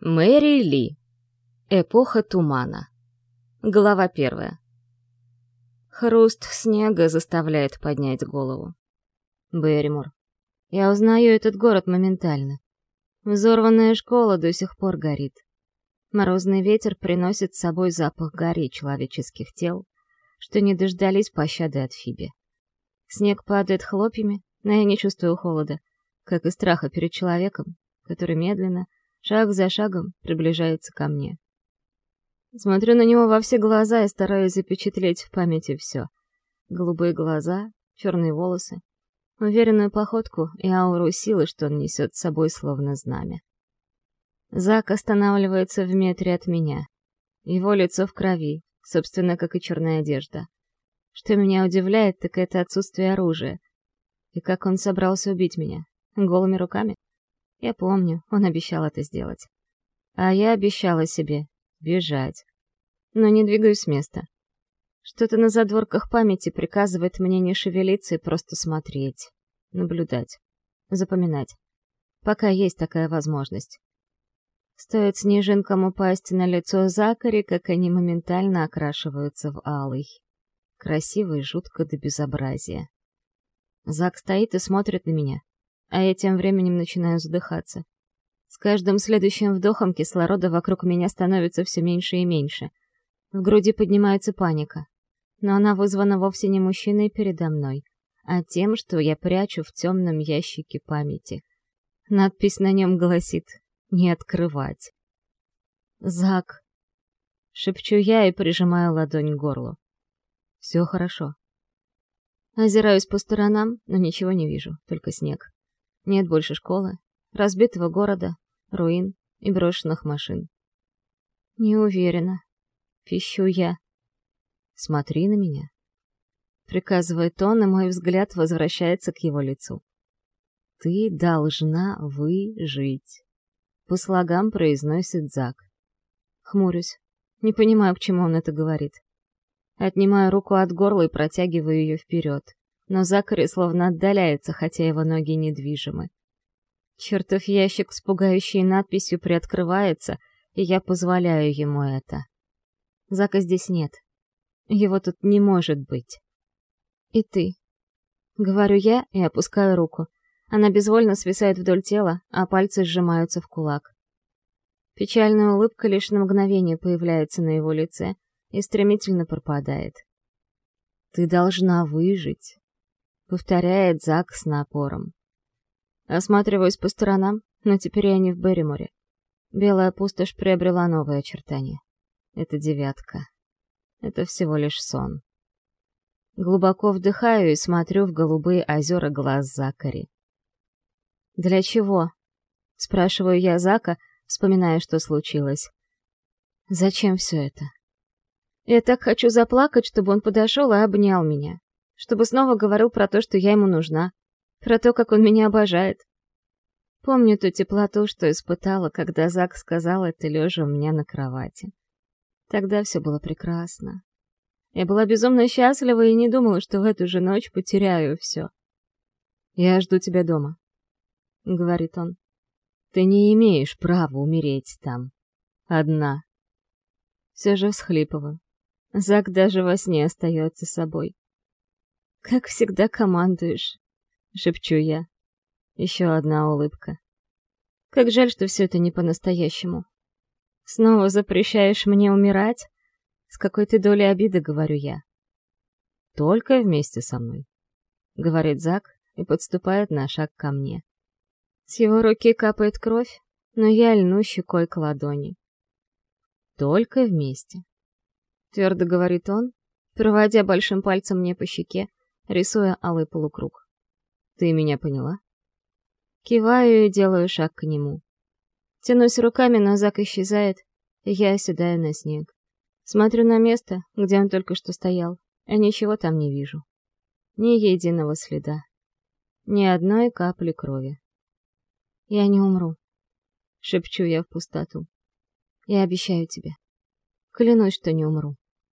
Мэри Ли. Эпоха тумана. Глава первая. Хруст снега заставляет поднять голову. Берримор. Я узнаю этот город моментально. Взорванная школа до сих пор горит. Морозный ветер приносит с собой запах гари человеческих тел, что не дождались пощады от Фиби. Снег падает хлопьями, но я не чувствую холода, как и страха перед человеком, который медленно, шаг за шагом приближается ко мне. Смотрю на него во все глаза и стараюсь запечатлеть в памяти все. Голубые глаза, черные волосы, уверенную походку и ауру силы, что он несет с собой словно знамя. Зак останавливается в метре от меня. Его лицо в крови, собственно, как и черная одежда. Что меня удивляет, так это отсутствие оружия. И как он собрался убить меня? Голыми руками? Я помню, он обещал это сделать. А я обещала себе бежать. Но не двигаюсь с места. Что-то на задворках памяти приказывает мне не шевелиться и просто смотреть, наблюдать, запоминать. Пока есть такая возможность. Стоит снежинкам упасть на лицо Закари, как они моментально окрашиваются в алый. Красиво и жутко до безобразия. Зак стоит и смотрит на меня, а я тем временем начинаю задыхаться. С каждым следующим вдохом кислорода вокруг меня становится все меньше и меньше. В груди поднимается паника. Но она вызвана вовсе не мужчиной передо мной, а тем, что я прячу в темном ящике памяти. Надпись на нем гласит «Не открывать». «Зак!» — шепчу я и прижимаю ладонь к горлу. «Все хорошо». Озираюсь по сторонам, но ничего не вижу, только снег. Нет больше школы, разбитого города, руин и брошенных машин. Не уверена. Пищу я. Смотри на меня. Приказывает он, и мой взгляд возвращается к его лицу. Ты должна выжить. По слогам произносит Зак. Хмурюсь. Не понимаю, к чему он это говорит. Отнимаю руку от горла и протягиваю ее вперед но Закари словно отдаляется, хотя его ноги недвижимы. Чертов ящик с пугающей надписью приоткрывается, и я позволяю ему это. Зака здесь нет. Его тут не может быть. И ты. Говорю я и опускаю руку. Она безвольно свисает вдоль тела, а пальцы сжимаются в кулак. Печальная улыбка лишь на мгновение появляется на его лице и стремительно пропадает. «Ты должна выжить», — повторяет Зак с напором. Осматриваюсь по сторонам, но теперь я не в Берриморе. Белая пустошь приобрела новые очертания. Это девятка. Это всего лишь сон. Глубоко вдыхаю и смотрю в голубые озера глаз Закари. «Для чего?» — спрашиваю я Зака, вспоминая, что случилось. «Зачем все это?» Я так хочу заплакать, чтобы он подошел и обнял меня чтобы снова говорил про то, что я ему нужна, про то, как он меня обожает. Помню ту теплоту, что испытала, когда Зак сказал это, лежа у меня на кровати. Тогда все было прекрасно. Я была безумно счастлива и не думала, что в эту же ночь потеряю все. «Я жду тебя дома», — говорит он. «Ты не имеешь права умереть там. Одна». Все же всхлипываю. Зак даже во сне остается собой. «Как всегда командуешь», — шепчу я. Еще одна улыбка. Как жаль, что все это не по-настоящему. Снова запрещаешь мне умирать? С какой ты долей обиды, говорю я. Только вместе со мной, — говорит Зак и подступает на шаг ко мне. С его руки капает кровь, но я льну щекой к ладони. Только вместе. Твердо говорит он, проводя большим пальцем мне по щеке, рисуя алый полукруг. «Ты меня поняла?» Киваю и делаю шаг к нему. Тянусь руками, но Зак исчезает, и я оседаю на снег. Смотрю на место, где он только что стоял, а ничего там не вижу. Ни единого следа. Ни одной капли крови. «Я не умру», — шепчу я в пустоту. «Я обещаю тебе. Клянусь, что не умру».